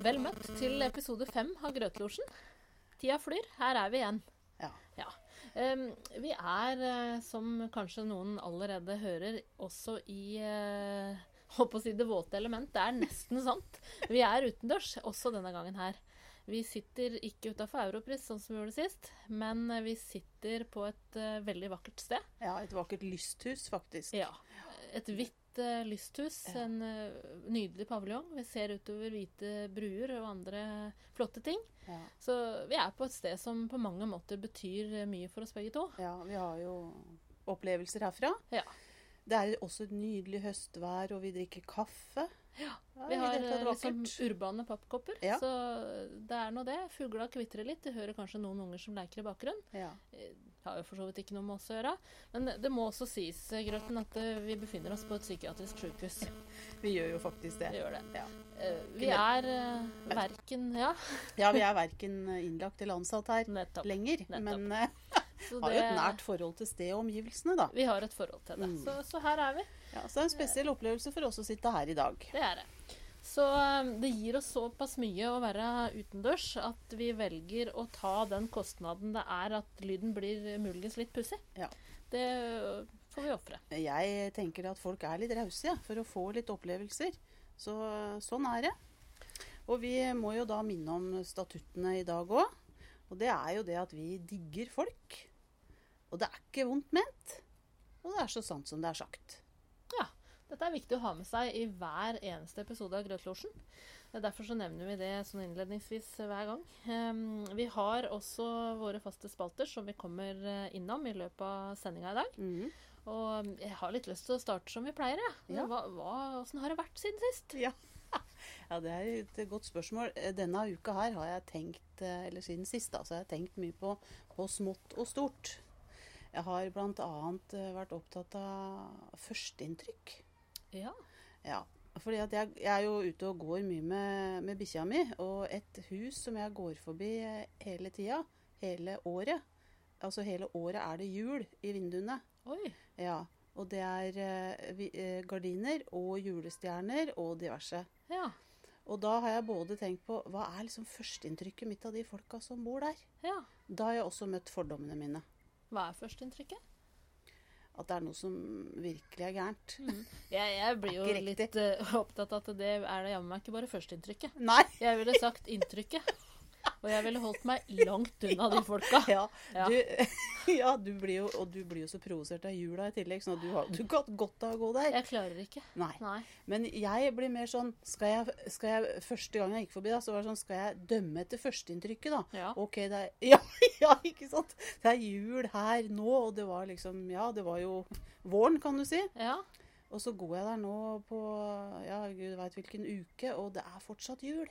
Vel møtt til episode fem av Grøtlosjen. Tida flyr. Her er vi igjen. Ja. Em, vi er, eh, som kanskje noen allerede hører, også i uh, Holdt på å si det våte element. Det er nesten sant. Vi er utendørs, også denne gangen her. Vi sitter ikke utafor Europris, sånn som vi gjorde sist, men eh, vi sitter på et uh, veldig vakkert sted. Ja, et vakkert lysthus, faktisk. Ja. Et hvitt eh, lysthus. Ja. En uh, nydelig paviljong. Vi ser utover hvite bruer og andre flotte ting. Ja. Så vi er på et sted som på mange måter betyr eh, mye for oss begge to. ja, vi har jo opplevelser herfra. Ja. Det er også et nydelig høstvær, og vi drikker kaffe. Ja, Vi har liksom urbane pappkopper, Ja. så det er nå det. Fugla kvitrer litt. Du hører kanskje noen unger som leker i bakgrunnen. Ja. Eh, Har jo for så vidt ikke noe med oss å gjøre. Men det må også sies, eh, Grøten, at eh, vi befinner oss på et psykiatrisk sykehus. Vi gjør jo faktisk det. Vi gjør det. Ja. Eh, Vi er uh, verken Ja, Ja, vi er verken innlagt eller ansatt her nettopp. lenger, Nettopp. men eh, har jo et nært forhold til stedet og omgivelsene, da. Vi har et forhold til det. Mm. Så, så her er vi. Ja, så det er en spesiell opplevelse for oss å sitte her i dag. Det er det. Så eh, det gir oss såpass mye å være utendørs at vi velger å ta den kostnaden det er at lyden blir muligens litt pussig. Ja. Det eh, får vi ofre. Jeg tenker at folk er litt rause ja, for å få litt opplevelser. Så sånn er det. Og vi må jo da minne om statuttene i dag òg. Og det er jo det at vi digger folk. Og det er ikke vondt ment. Og det er så sant som det er sagt. Dette er viktig å ha med seg i hver eneste episode av Grøtlosjen. Derfor så nevner vi det sånn innledningsvis hver gang. Vi har også våre faste spalter som vi kommer eh, innom i løpet av sendinga i dag. Mm. Og jeg har litt lyst til å starte som vi pleier. jeg. Ja. Hva, hva, hvordan har det vært siden sist? Ja. ja, det er et godt spørsmål. Denne uka her har jeg tenkt, eh, eller siden sist, da, så har jeg tenkt mye på, på smått og stort. Jeg har bl.a. vært opptatt av førsteinntrykk. Ja. Ja, fordi at jeg, jeg er jo ute og går mye med, med bikkja mi, og et hus som jeg går forbi hele tida, hele året Altså hele året er det jul i vinduene. Oi. Ja, og det er eh, vi, eh, gardiner og julestjerner og diverse. Ja. Og da har jeg både tenkt på hva er liksom førsteinntrykket mitt av de folka som bor der. ja. Da har jeg også møtt fordommene mine. Hva er førsteinntrykket? At det er noe som virkelig er gærent. Jeg, jeg blir jo litt uh, opptatt av at det er det jammen meg ikke bare førsteinntrykket. Jeg ville sagt inntrykket. Og jeg ville holdt meg langt unna de folka. Ja, Ja. Du, ja du blir jo, og du blir jo så provosert av jula i tillegg, sånn du har du kan godt av å gå der. Jeg klarer ikke. Nei. Nei. Men jeg blir mer sånn skal jeg, skal jeg, Første gang jeg gikk forbi, da, så var det sånn Skal jeg dømme etter førsteinntrykket, da? Ja. OK, det er ja, ja, ikke sant? Det er jul her nå, og det var liksom Ja, det var jo våren, kan du si. Ja. Og så går jeg der nå på Ja, gud veit hvilken uke, og det er fortsatt jul.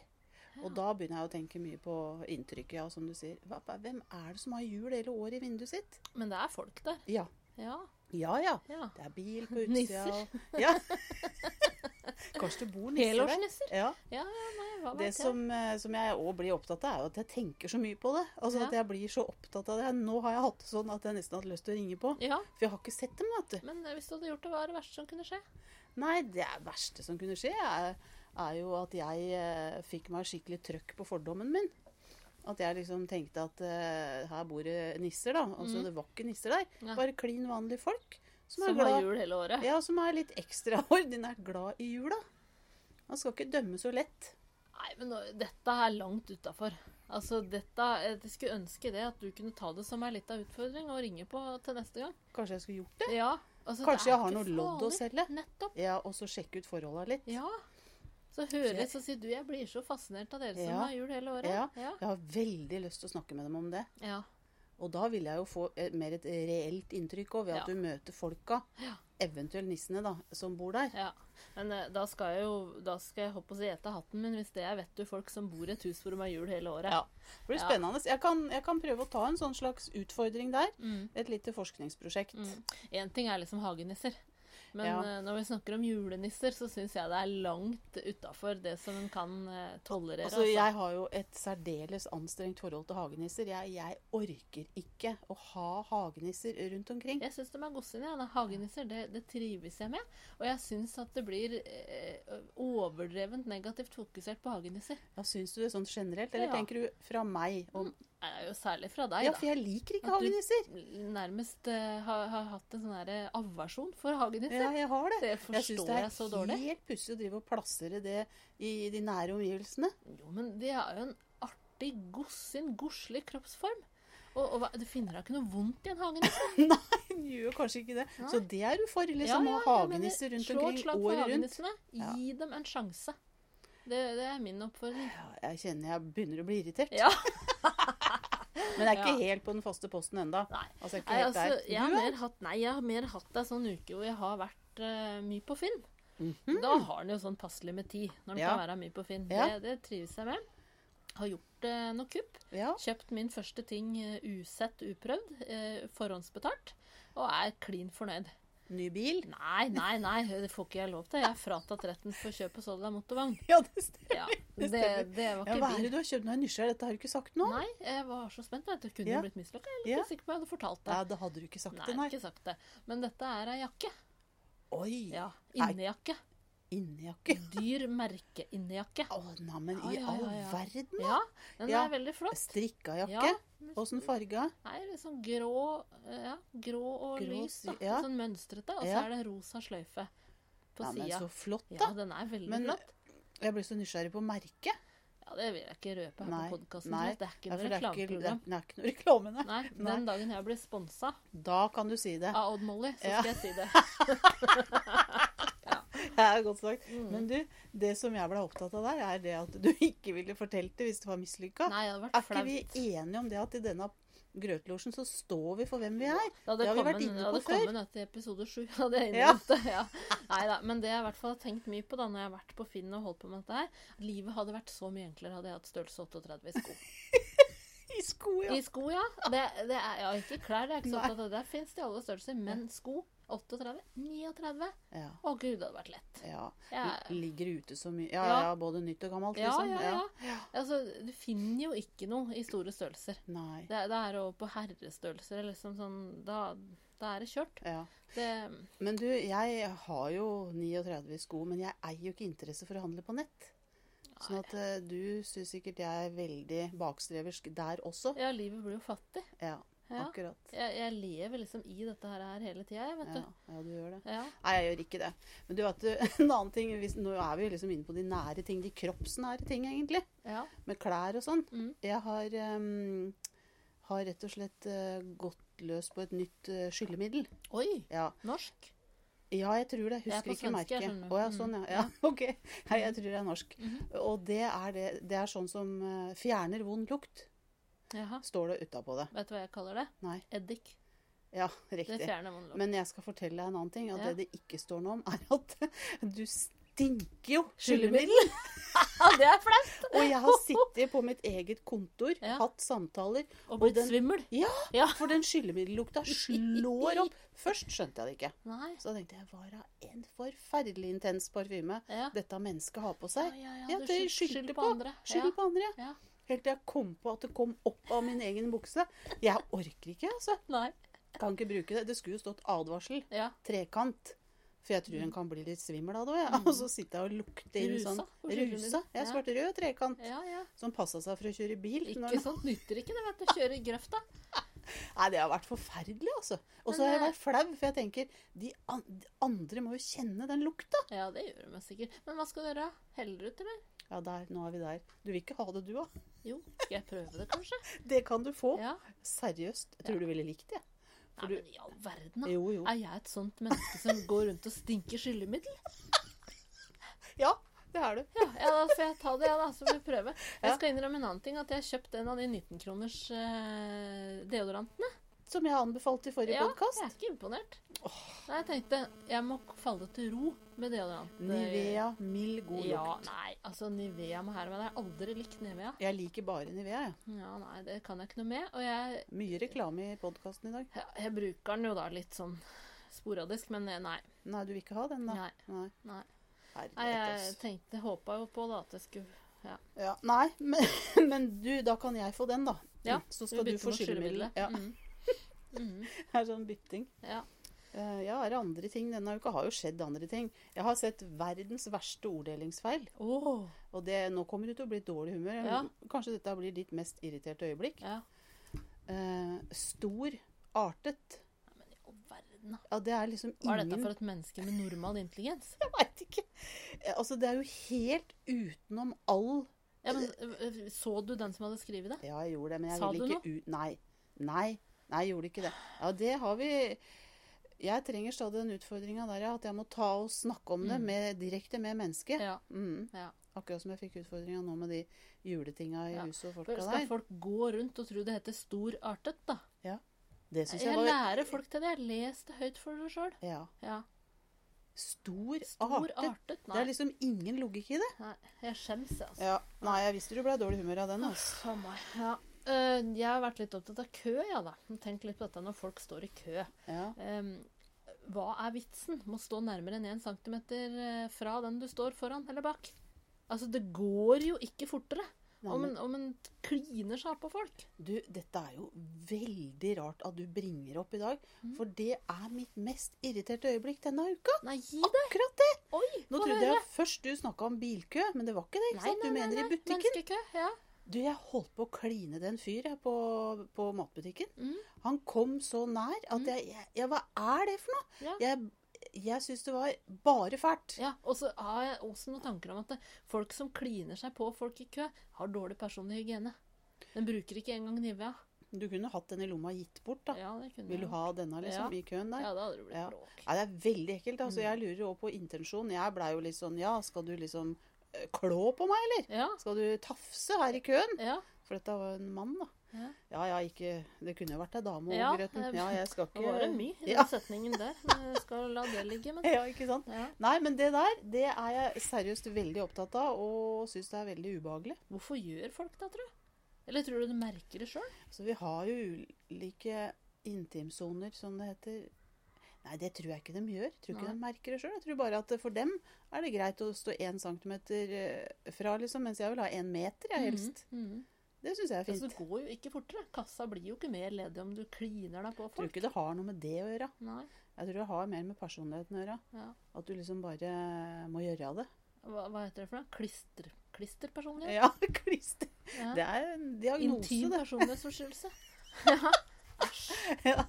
Og da begynner jeg å tenke mye på inntrykket, ja, som du sier. Hva, hvem er det som har jul hele året i vinduet sitt? Men det er folk der. Ja. Ja. Ja ja. ja. Det er bil på utsida. Nisser. Ja. Kanskje det bor nisser der. Helårsnisser. Ja. Ja, nei, hva Det vet jeg. som, eh, som jeg òg blir opptatt av, er jo at jeg tenker så mye på det. Altså at jeg blir så opptatt av det. Nå har jeg hatt det sånn at jeg nesten hadde lyst til å ringe på. Ja, For jeg har ikke sett dem, vet du. men eh, hvis du hadde gjort det, hva er det verste som kunne skje? Nei, det verste som kunne skje, er, er jo at jeg eh, fikk meg skikkelig trøkk på fordommen min. At jeg liksom tenkte at eh, her bor det nisser, da. Altså mm. det var ikke nisser der. Ja. Bare klin vanlige folk. Som, Som har jul hele året? ja, som er litt ekstraordinært glad i jula. Man skal ikke dømme så lett. Nei, men nå, dette er langt utafor. Altså, dette Jeg skulle ønske det at du kunne ta det som ei lita utfordring og ringe på til neste gang. Kanskje jeg skulle gjort det? Ja. Altså, det Kanskje er jeg har noe lodd å selge? Nettopp. Ja, Og så sjekke ut forholda litt. Ja. Så hører Så jeg så sier du jeg blir så fascinert av dere som Ja. har jul hele året. Ja. Ja. Jeg har veldig lyst til å snakke med dem om det. ja. Og da vil jeg jo få mer et reelt inntrykk òg, ved at du møter folka, Ja. eventuelt nissene, da, som bor der. ja. Men eh, da skal jeg jo Da skal jeg hoppe og si ete hatten min hvis det er vet du folk som bor i et hus hvor de har jul hele året. Ja. Det blir spennende. Jeg kan, jeg kan prøve å ta en sånn slags utfordring der. Mm. Et lite forskningsprosjekt. Mm. En ting er liksom hagenisser. Men Ja. eh, når vi snakker om julenisser, så syns jeg det er langt utafor det som en kan eh, tolerere. Altså, jeg har jo et særdeles anstrengt forhold til hagenisser. Jeg, jeg orker ikke å ha hagenisser rundt omkring. Jeg syns de er godsinn. Ja. Hagenisser, det, det trives jeg med. Og jeg syns at det blir eh, overdrevent negativt fokusert på hagenisser. Ja, Syns du det sånn generelt, eller Ja. tenker du fra meg? Om, Det er jo særlig fra deg, da. ja, for jeg liker ikke At du- hagenisser. Nærmest uh, har, har hatt en sånn her aversjon for hagenisser. Ja, jeg har det. Det forstår Jeg synes det er jeg, så dårlig. helt pussig å drive og plassere det i de nære omgivelsene. Jo, men det er jo en artig, gossin, godslig kroppsform. Og, og du finner da ikke noe vondt i en hagenisse? Nei, den gjør kanskje ikke det. Nei. Så det er du for, liksom. å ha rundt omkring året rundt slå et slag for hagenissene. Ja. Gi dem en sjanse. Det, det er min oppfordring. Ja, jeg kjenner jeg begynner å bli irritert. Ja. Men jeg er ikke Ja. helt på den faste posten enda. Altså, jeg Nei, altså, jeg har er? mer hatt, nei, jeg har mer hatt ei sånn uke hvor jeg har vært uh, mye på Finn. Mhm. Da har den jo sånn passelig med tid når den Ja. kan være mye på Finn. Ja. Det, det trives jeg med. Har gjort uh, noe kupp. Kjøpt min første ting uh, usett, uprøvd. forhåndsbetalt. Og er klin fornøyd. Ny bil. Nei, nei, nei, det får ikke jeg lov til. Jeg er fratatt retten for kjøp og salg av motorvogn. Ja, det stemmer. Ja, Det det, var Ja, hva er det du har kjøpt? Nå er jeg nysgjerrig. Dette har du ikke sagt nå. Nei, jeg var så spent. Det kunne Ja. blitt mislykka. Jeg er litt Ja. sikker på om jeg hadde fortalt det. Ja, det hadde du ikke sagt Nei, det, nei. ikke sagt det. Men dette er ei jakke. Oi! Ja, Nei. Innejakke. Dyr merke-innejakke. Å, neimen, Ja, i ja, all ja, ja. verden! Ja, den Ja. er veldig flott. Strikka Ja. jakke. Åssen farga? Nei, litt sånn grå, eh, ja, grå og Grå lys. Da. ja. Sånn mønstrete. Og så Ja. er det rosa sløyfe på Ja, sida. så flott, Ja, da. den er veldig Men flott. jeg blir så nysgjerrig på merket. Ja, Det vil jeg ikke røpe her Nei, på podkasten. Det er ikke noe reklameprogram. det er ikke noe reklame, nei. Nei, Nei. den dagen jeg blir sponsa Da kan du si det. av Odd Molly, så Ja. skal jeg si det. Det er godt sagt. Mm. Men du, det som jeg ble opptatt av der, er det at du ikke ville fortalt det hvis det var mislykka. Er ikke vi enige om det at i denne grøtlosjen så står vi for hvem vi er? Det Det har vi vært kommet, før. det hadde kommet etter episode sju. Hadde jeg Ja. innrømt det. Ja. Neida, men det jeg i hvert fall har tenkt mye på da når jeg har vært på Finn og holdt på med dette her, livet hadde vært så mye enklere hadde jeg hatt størrelse 38 i sko. I sko, ja. I sko, ja. Det, det er, ja, ikke klær, det er ikke opptatt av det. Der fins det i alle størrelser. Men sko 38? 39? ja. Å gud, det hadde vært lett. ja. Jeg- Ligger ute så mye. Ja, Ja. ja, både nytt og gammelt, Ja, liksom. ja, ja. Altså, du finner jo ikke noe i store størrelser. Nei. Det, det er over på herrestørrelser. Liksom sånn, da, da er det kjørt. Ja. Det, Men du, jeg har jo 39 sko, men jeg eier jo ikke interesse for å handle på nett. Sånn at uh, du syns sikkert jeg er veldig bakstreversk der også. ja, livet blir jo fattig. Ja, Ja. akkurat. Jeg, jeg lever liksom i dette her hele tida, jeg, vet Ja, du. ja, du gjør det. Ja. Nei, jeg gjør ikke det. Men du vet, en annen ting hvis, Nå er vi liksom inne på de nære ting, de kroppsnære ting, egentlig. ja. Med klær og sånn. Mm. Jeg har, um, har rett og slett uh, gått løs på et nytt uh, skyllemiddel. Oi! Ja. Norsk? ja, jeg tror det. Jeg er Husker ikke merket. Å ja, Mm. sånn, ja. ja. Ok. Nei, jeg tror det er norsk. Mhm. Og det er, det, det er sånn som uh, fjerner vond lukt, Jaha. står det utapå det. Vet du hva jeg kaller det? Nei. Eddik. Ja, Det riktig. fjerner vond. Men jeg skal fortelle deg en annen ting. At Ja. det det ikke står noe om, er at du stinker jo Skyllemiddel. det er flaut! Og jeg har sittet på mitt eget kontor, Ja. hatt samtaler, Og blitt den- svimmel. Ja, Ja. for den skyllemiddellukta slår opp. Først skjønte jeg det ikke. Nei. Så tenkte jeg, hva er det en forferdelig intens parfyme Ja. dette mennesket har på seg? ja, ja. Ja, du det skyld- på. skyld på. andre. Skyld på andre. Ja. Helt til jeg kom på at det kom opp av min egen bukse. Jeg orker ikke, altså. Nei. Kan ikke bruke det. Det skulle jo stått advarsel. Ja. Trekant. For jeg tror en kan bli litt svimmel av det òg, ja. Og så sitter jeg og lukter inn Mm. Sånn. Rusa. Jeg svarte rød trekant. Ja, ja. Som passa seg for å kjøre bil. Ikke sånt nytter ikke det, vet du. Kjøre i grøfta. Nei, det har vært forferdelig, altså. Og så har jeg eh, vært flau, for jeg tenker de andre må jo kjenne den lukta. Ja, det gjør de sikkert. Men hva skal du gjøre? Heller ut, eller? Ja, der, nå er vi der. Du vil ikke ha det, du òg? Jo, skal jeg prøve det, kanskje? Det kan du få. Ja. Seriøst. Jeg tror du ville likt det. Nei, du- men i all verden, da. Jo, jo. Er jeg et sånt menneske som går rundt og stinker skyllemiddel? Ja, det er du. Ja, ja, da får jeg ta det, ja, da. Så får vi prøve. Jeg skal innrømme en annen ting. At jeg har kjøpt en av de 19-kroners eh, deodorantene. Som jeg anbefalte i forrige Ja, podkast. jeg er ikke imponert. Nei, jeg tenkte jeg må falle til ro med deodorant. Nivea, mild, god Ja, lukt. nei, altså Nivea må her, men jeg har aldri likt Nivea. Jeg liker bare Nivea, jeg. Ja, nei, det kan jeg ikke noe med. Og jeg, Mye reklame i podkasten i dag. ja, jeg bruker den jo da litt sånn sporadisk, men eh, nei. Nei, du vil ikke ha den, da? Nei. Nei. Nei. Herlighet, nei jeg tenkte, håpa jo på da at jeg skulle Ja, nei, men, men du, da kan jeg få den, da. Ja, Så skal du få skyllemiddel. Ja, Mm. Mhm. det er sånn bytting. Ja. Uh, ja, er det andre ting? Denne uka har jo skjedd andre ting. Jeg har sett verdens verste orddelingsfeil. Oh. Og det, nå kommer du til å bli i dårlig humør. Ja. Kanskje dette blir ditt mest irriterte øyeblikk. ja. Uh, stor, artet. Ja, Men i all verden, da. Ja, det er liksom Hva er dette for et menneske med normal intelligens? Jeg veit ikke. Eh, Altså, det er jo helt utenom all Ja, men Så du den som hadde skrevet det? Ja, jeg gjorde det, men jeg Sa ville ikke ut Nei. Nei. Nei, jeg gjorde ikke det. Ja, det har vi Jeg trenger stadig den utfordringa der, ja. At jeg må ta og snakke om det Mm. med, direkte med mennesket. Ja. Mm. ja. Akkurat som jeg fikk utfordringa nå med de juletinga i Ja. huset og folka der. skal folk gå rundt og tro det heter storartet, da? Ja. Det syns Jeg jeg var lærer folk til det. Jeg leser det høyt for deg sjøl. ja. Ja. Stor, Storartet. artet. Det er liksom ingen logikk i det. Nei, jeg skjems, jeg, altså. Ja. Nei, jeg visste du ble i dårlig humør av den. Altså. Ja. Eh, jeg har vært litt opptatt av kø, ja da. Tenk litt på dette når folk står i kø. Ja. Um, hva er vitsen med å stå nærmere enn 1 cm fra den du står foran eller bak? Altså, det går jo ikke fortere Nei, om men, en, om en kliner seg på folk. du, dette er jo veldig rart at du bringer opp i dag. Mm. For det er mitt mest irriterte øyeblikk denne uka. Nei, gi deg. Akkurat det! Oi, Nå trodde jeg først du snakka om bilkø, men det var ikke det. ikke Nei, sant? Du nei, mener i butikken. Menneskekø, ja. Du, jeg holdt på å kline den fyr jeg, på, på matbutikken. Mm. Han kom så nær at jeg, jeg, jeg Hva er det for noe? Ja. Jeg, jeg syns det var bare fælt. Ja, og så har jeg også noen tanker om at det, folk som kliner seg på folk i kø, har dårlig personlig hygiene. Den bruker ikke engang Nivea. Du kunne hatt den i lomma og gitt bort, da. Ja, det kunne Vil du ha denne liksom, Ja. i køen der? Ja, da hadde det blitt Ja. bråk. Ja, det er veldig ekkelt. altså. Mm. Jeg lurer jo på intensjon. Jeg blei jo litt sånn Ja, skal du liksom klå på meg, eller? Ja, Skal du tafse her i køen? ja, For dette var en mann, da. ja. Ja ja, ikke Det kunne jo vært ei dame òg, Ja, Grøten. Ja, jeg skal Det var en mye i den setningen der. Jeg skal la det ligge, men Ja, ikke sant? Nei, men det der det er jeg seriøst veldig opptatt av, og syns det er veldig ubehagelig. Hvorfor gjør folk det, tror du? Eller tror du du merker det sjøl? Altså, vi har jo ulike intimsoner, som det heter. Nei, det tror jeg ikke de gjør. Jeg tror ikke Nei. de merker det sjøl. Jeg tror bare at for dem er det greit å stå én centimeter eh, fra, liksom, mens jeg vil ha én meter, jeg helst. Mhm. Det syns jeg er Altså, fint. det går jo ikke fortere. Kassa blir jo ikke mer ledig om du kliner deg på Jeg tror ikke det har noe med det å gjøre. Nei. Jeg tror det har mer med personligheten å gjøre. Ja. At du liksom bare må gjøre av det. Hva, hva heter det for noe? Klister, klisterpersonlighet? Ja, klister. Ja. Det er en diagnose, Intim det. personlighetsforstyrrelse. Ja. Æsj. Ja.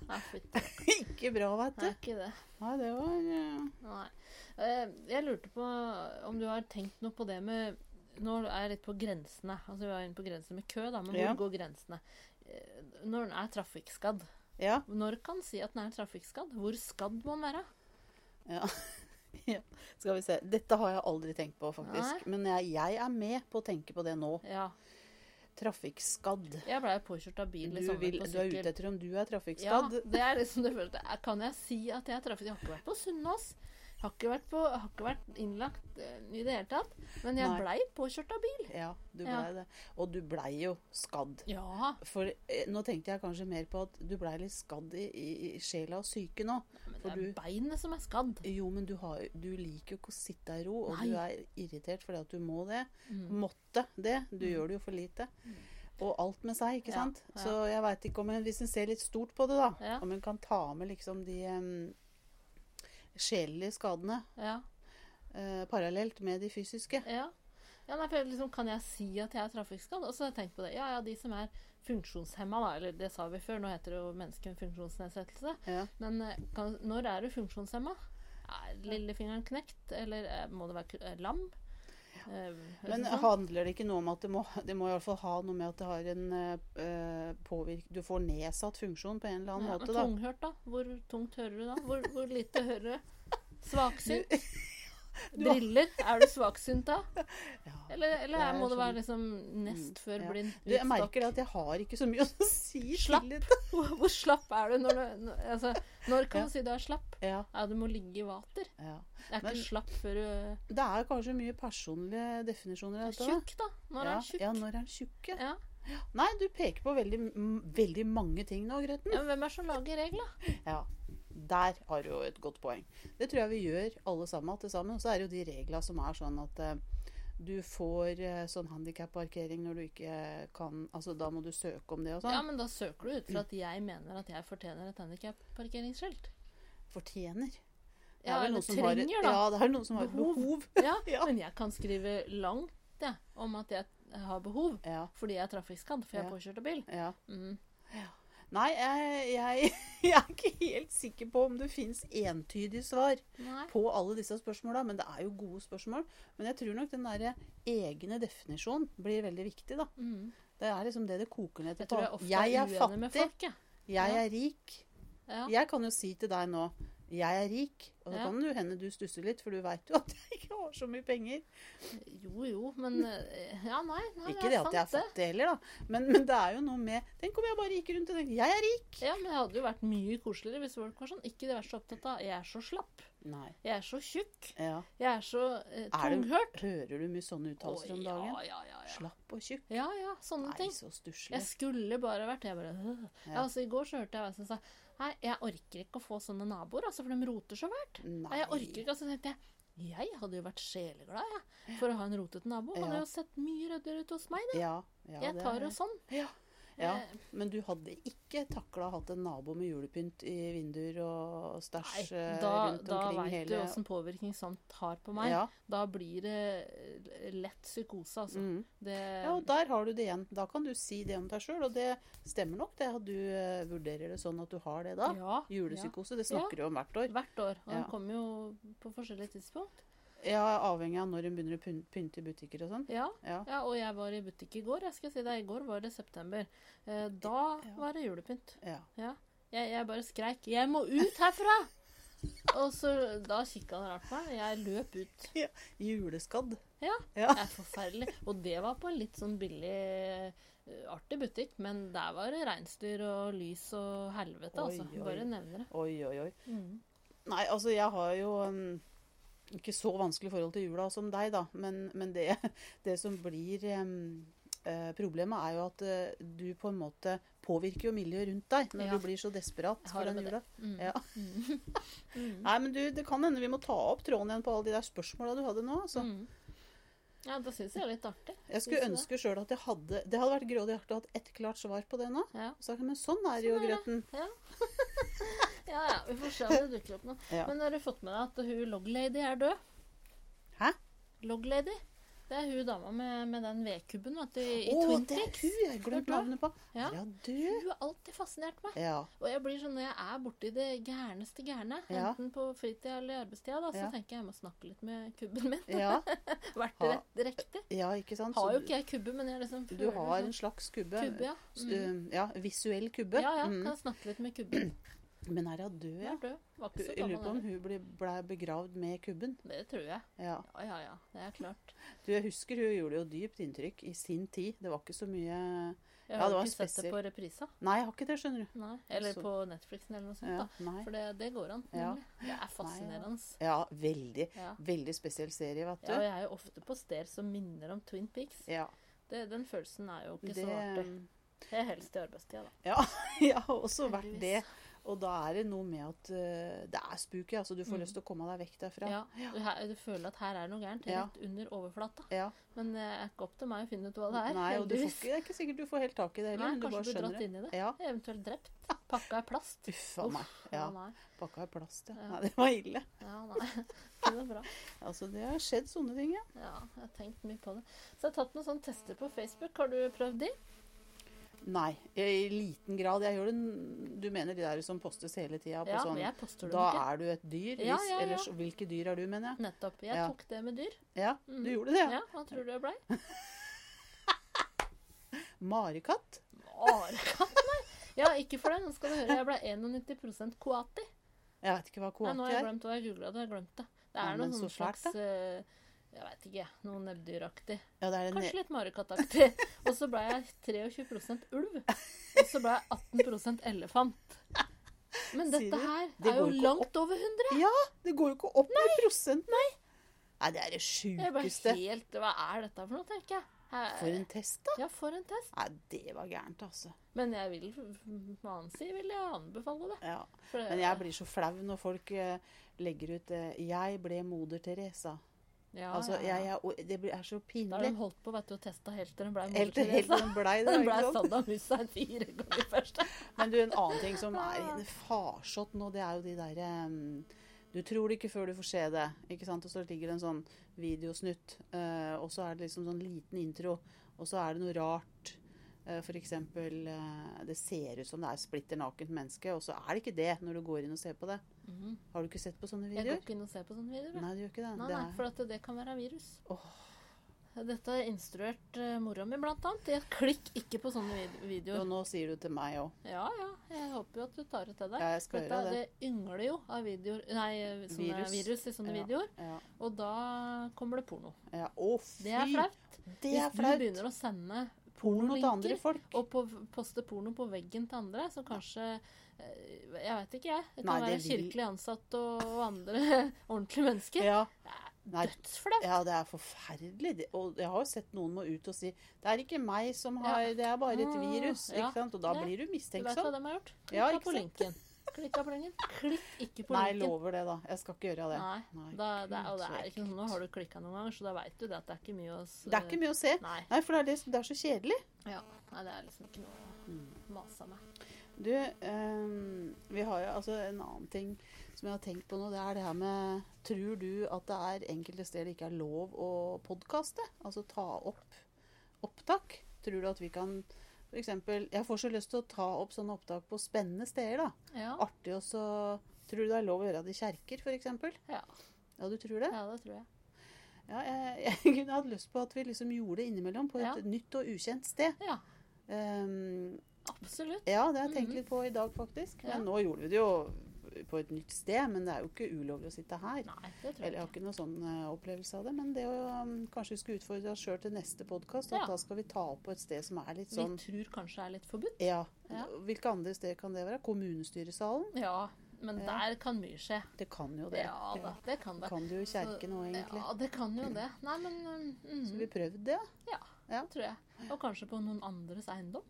Ikke bra, vet du. er ikke det. Nei, det var ja. Nei. Eh, Jeg lurte på om du har tenkt noe på det med Nå er jeg litt på grensene. Altså Vi er inne på grensene med kø, da, men hvor Ja. går grensene? Eh, Når den er trafikkskadd. Ja. Når kan si at den er trafikkskadd? Hvor skadd må den være? Ja. ja. Skal vi se. Dette har jeg aldri tenkt på, faktisk. Men jeg, jeg er med på å tenke på det nå. Ja. Trafikkskadd. Jeg blei påkjørt av bil Du, i sommer vil, på du er ute etter om du er Ja, det er liksom det første. Kan jeg si at jeg er trafikk... Jeg har ikke vært på Sunnaas. Har ikke vært, på, har ikke vært innlagt eh, i det hele tatt. Men jeg Nei. blei påkjørt av bil. Ja, du Ja. det. Og du blei jo skadd. Ja. For eh, nå tenkte jeg kanskje mer på at du blei litt skadd i, i, sjela og syke nå. Men For det er du- beinet som er skadd. Jo, men du, har, du liker jo ikke å sitte i ro, og Nei. du er irritert fordi at du må det. Mm. Måtte det. Du Mm. gjør det jo for lite. Og alt med seg, ikke sant. ja. Så jeg veit ikke om en, hvis en ser litt stort på det, da, Ja. om en kan ta med liksom de sjelelige skadene Ja. eh, parallelt med de fysiske. Ja. ja nei, for liksom, kan jeg si at jeg er trafikkskadd? Og så har jeg tenkt på det. Ja, ja, de som er funksjonshemma, da. Eller det sa vi før, nå heter det jo mennesker med funksjonsnedsettelse. Ja. Men eh, kan, når er du funksjonshemma? Er lillefingeren knekt? Eller eh, må det være eh, lam? Eh, Men handler det ikke noe om at det må, det må i alle fall ha noe med at det har en uh, påvirk... Du får nedsatt funksjon på en eller annen ja, måte, da. tunghørt, da? Hvor tungt hører du da? Hvor, hvor lite hører du? Svaksynt? Briller? Er du svaksynt da? Ja. Eller, eller er må det være liksom nest Mm, før ja. blind? Du, jeg merker at jeg har ikke så mye å si Slapp. Hvor, hvor slapp er du når du altså, Når kan Ja. du si du er slapp? Ja, du må ligge i vater. ja. Det er Men- ikke slapp før du Det er kanskje mye personlige definisjoner i dette. tjukk, da. Når er tjukk? Ja, når er tjukk. Ja. Nei, du peker på veldig, veldig mange ting nå, Grøten. ja, men hvem er det som lager regler? Ja. Der har du jo et godt poeng. Det tror jeg vi gjør alle sammen. til sammen. Og så er det jo de reglene som er sånn at eh, du får eh, sånn handikapparkering når du ikke kan Altså da må du søke om det og sånn. Ja, men da søker du ut fra at jeg mener at jeg fortjener et handikapparkeringsskilt. Fortjener. Det Ja, er eller har et- trenger, da. Ja, det er noen som har Behov. behov. Ja, Ja. men jeg kan skrive langt jeg, om at jeg har behov Ja, fordi jeg er trafikkskadd, for jeg er Ja. påkjørt bil. ja. Mm. Nei, jeg, jeg, jeg er ikke helt sikker på om det fins entydige svar Nei. på alle disse spørsmåla, men det er jo gode spørsmål. Men jeg tror nok den derre egne definisjonen blir veldig viktig, da. Mm. Det er liksom det det koker ned til. Jeg jeg er fattig, folk, jeg. jeg er rik. Ja. Jeg kan jo si til deg nå jeg er rik, og så Ja. kan det hende du stusser litt, for du veit jo at jeg ikke har så mye penger. Jo, jo, men eh, Ja, nei. nei Ikke det at jeg er fattig heller, da, men, men det er jo noe med Tenk om jeg bare gikk rundt og tenkte jeg er rik. Ja, men det hadde jo vært mye koseligere hvis folk var sånn. Ikke det verste så opptatt av Jeg er så slapp. Nei. Jeg er så tjukk. Ja. Jeg er så eh, du- tunghørt. Hører du mye sånne uttalelser om dagen? Ja, ja, ja. Slapp og tjukk. ja, ja sånne Nei, ting. så Jeg skulle bare vært Jeg bare øh. altså, I går så hørte jeg hva som sa Nei, jeg orker ikke å få sånne naboer, altså, for de roter så fælt. Jeg orker ikke. Og så tenkte jeg jeg hadde jo vært sjeleglad jeg, for å ha en rotete nabo. Ja. hadde jo sett mye røddere ut hos meg. Det. Ja, ja, jeg tar det sånn. Ja. Ja. Eh, Men du hadde ikke takla hatt en nabo med julepynt i vinduer og stæsj rundt omkring. da, hele da omkring veit du åssen påvirkning sånt har på meg. Ja. Da blir det lett psykose, altså. Mm. Det, ja, og der har du det igjen. Da kan du si det om deg sjøl, og det stemmer nok det at du eh, vurderer det sånn at du har det da. ja, Julepsykose, det snakker du om hvert år. Hvert år. Og den kommer jo på forskjellige tidspunkt. Ja, Avhengig av når hun begynner å pynte i butikker og sånn. Ja. Ja. ja, og jeg var i butikk i går. Jeg skal si det, I går var det september. Eh, da Ja. var det julepynt. ja. Ja. Jeg, jeg bare skreik 'Jeg må ut herfra!' Og så Da kikka han rart på meg. Jeg løp ut. Juleskadd. Ja. Ja. Det er forferdelig. Og det var på en litt sånn billig, eh, artig butikk. Men der var det reinsdyr og lys og helvete, Oi, altså. oi. Bare nevner det. Oi, oi, oi. Mm. Nei, altså jeg har jo um, ikke så vanskelig forhold til jula som deg, da. Men, men det, det som blir eh, problemet, er jo at eh, du på en måte påvirker jo miljøet rundt deg når Ja. du blir så desperat for den jula. Mm. Ja. Mm. Mm. Nei, men du, det kan hende vi må ta opp tråden igjen på alle de der spørsmåla du hadde nå. Altså. Mm. Ja, det syns jeg er litt artig. Jeg skulle ønske sjøl at jeg hadde Det hadde vært grådig artig å ha ett klart svar på det nå. Ja. Så, men sånn er det jo, Sånn. Grøten. ja, ja. ja. Vi får se om det dukker opp noe. Ja. Men har du fått med deg at hun Loglady er død? Hæ? Loglady? Det er hun dama med, med den vedkubben vet du, i, Å, Twin det er Peaks. hun jeg glemte glemt navnet på. Ja. ja død? Hun har alltid fascinert meg. Ja. Og jeg blir sånn, når jeg er borti det gærneste gærne, Ja. enten på fritida eller i arbeidstida, da, så tenker jeg jeg må snakke litt med kubben min. Ja, Vært Ha- rett, riktig. ja, ikke sant? Har jo ikke jeg kubbe, men jeg liksom Du har en sånn. slags kubbe. kubbe. Ja. Mm. ja, visuell kubbe. ja, ja. Mm. Kan snakke litt med kubben. Men er hun død, ja? død. Var ikke så Jeg lurer på om gammel. hun ble, ble begravd med kubben. Det tror jeg. Ja. Ja, ja, ja. Det er klart. Du, jeg husker hun gjorde jo dypt inntrykk i sin tid. Det var ikke så mye Jeg har ja, ikke ikke sett det på reprisa. Nei, jeg har ikke det, skjønner du. Nei. Eller Så- på Netflixen eller noe sånt. Ja, da. For det, det går an. Ja. nemlig. Det er fascinerende. Ja, veldig. Veldig spesiell serie, vet ja, og du. jeg er jo ofte på steder som minner om Twin Peaks. Ja. Det, den følelsen er jo ikke Det, så artig. Det er helst i arbeidstida, da. ja, jeg har også vært det. Og da er det noe med at uh, det er spooky. Altså, du får Mm. lyst til å komme deg vekk derfra. Ja, du, her, du føler at her er det noe gærent. Ja. Rett under overflata. Ja. Men det er ikke opp til meg å finne ut hva det er. Nei, og du får ikke, det er ikke sikkert du får helt tak i det heller. Nei, du kanskje bare blir dratt inn i det. Ja. Eventuelt drept. Pakka i plast. Uff a meg. Ja. Ja. Pakka i plast, ja. Ja. Nei, det var ille. Ja, nei. Det var bra. Altså, det har skjedd sånne ting, ja. Ja, jeg har tenkt mye på det. Så jeg har tatt noen sånne tester på Facebook. Har du prøvd de? Nei, i liten grad. Jeg gjør det Du mener de der som postes hele tida Ja, sånn jeg poster dem Da ikke. er du et dyr. Ja, Hvis, ja, ja. Ellers, hvilke dyr er du, mener jeg? Nettopp. Jeg Ja. tok det med dyr. Ja, Mm. du gjorde det? Ja, hva tror du jeg blei? Marekatt? Marekatt, nei. Ja, ikke for det. Nå skal du høre. Jeg ble 91% koati. Jeg vet ikke hva Nei, er. nå har jeg glemt hva jeg googla. Det har jeg glemt det. Det er men noe så sånn slags eh, Jeg veit ikke, noe nebbdyraktig. Ja, Kanskje litt marekattaktig. Og så ble jeg 23% ulv. Og så ble jeg 18% elefant. Men dette her Det er jo langt opp. over 100. Ja, det går jo ikke opp med prosent. Nei. Nei, det er det sjukeste. helt Hva er dette for noe, tenker jeg. Her- For en test, da! Ja, for en test. Nei, det var gærent, altså. Men jeg vil, på annen side vil jeg anbefale det. Ja. Men jeg blir så flau når folk eh, legger ut eh, 'Jeg ble moder Teresa'. Ja, altså, ja, ja. jeg, det er så pinlig. Da har de holdt på vet du, å teste helt til den den blei det. Den ikke ble? Saddam Hussein fire ganger først. Men du, en annen ting som er farsott nå, det er jo de derre um, Du tror det ikke før du får se det. ikke sant? Og så ligger det en sånn videosnutt, uh, og så er det liksom sånn liten intro, og så er det noe rart. For eksempel eh, Det ser ut som det er splitter nakent menneske, og så er det ikke det når du går inn og ser på det. Mhm. Har du ikke sett på sånne videoer? Jeg går ikke inn og ser på sånne videoer. Nei, du gjør ikke det. Nei, det er, for at det kan være virus. Oh. Dette har instruert uh, mora mi, blant annet. Jeg klikk ikke på sånne vid og nå sier du til meg òg. Ja, ja. Jeg håper jo at du tar det til deg. Ja, jeg skal Dette, gjøre det. det yngler jo av videoer Nei, Virus. virus, i sånne Ja. videoer. Ja. Og da kommer det porno. ja. Å, fy! Det er flaut. Det Hvis er du begynner å sende Porno til andre folk. og på, poste porno på veggen til andre, så kanskje eh, Jeg vet ikke, jeg. Det kan Nei, det være kirkelig ansatt og, og andre ordentlige mennesker. Ja. Nei, Dødsflaut. Ja, det er forferdelig. Og jeg har jo sett noen må ut og si det er ikke meg som har Det er bare et Ah, virus. ja. Ikke sant? Og da Ja. blir du Du vet hva de har gjort? Ja, ikke på sant? linken. Klikka på linken. Klikk ikke på Nei, lover det, da. Jeg skal ikke gjøre det. Nei, da, det, og det er ikke sånn, Nå har du klikka noen ganger, så da veit du det at det er ikke mye å se. Det er ikke mye å se. Nei. Nei, for det er, det, er så kjedelig. Ja, nei, det er liksom ikke noe Mm. å mase med. Du, um, vi har jo altså en annen ting som jeg har tenkt på nå. Det er det her med Tror du at det er enkelte steder det ikke er lov å podkaste? Altså ta opp opptak? Tror du at vi kan eksempel, Jeg får så lyst til å ta opp sånne opptak på spennende steder. da. Ja, Artig også Tror du det er lov å gjøre det i kjerker, f.eks.? ja, Ja, du tror det? ja, det tror jeg. Ja, jeg, jeg kunne hatt lyst på at vi liksom gjorde det innimellom på et Ja. nytt og ukjent sted. Ja, Um, absolutt. ja, det har jeg tenkt Mhm. litt på i dag, faktisk. Ja. Men nå gjorde vi det jo på et nytt sted, men det er jo ikke ulovlig å sitte her. Nei, det tror Eller jeg jeg har ikke. noen sånn eh, opplevelse av det, men det å um, kanskje vi skulle utfordre oss sjøl til neste podkast, at Ja. da skal vi ta opp på et sted som er litt sånn Vi tror kanskje er litt forbudt. Ja. Ja. Hvilke andre steder kan det være? Kommunestyresalen? Ja, men Ja. der kan mye skje. Det kan jo det. Ja da, det kan det. Kan du jo kjerke nå, egentlig. Ja, det kan jo det. Nei, men um, mm, Så vi prøvd det? Ja, Ja. tror jeg. Og kanskje på noen andres eiendom.